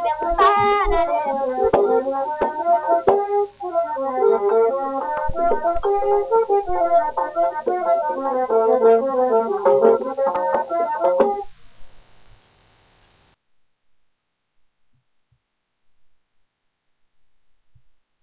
Thank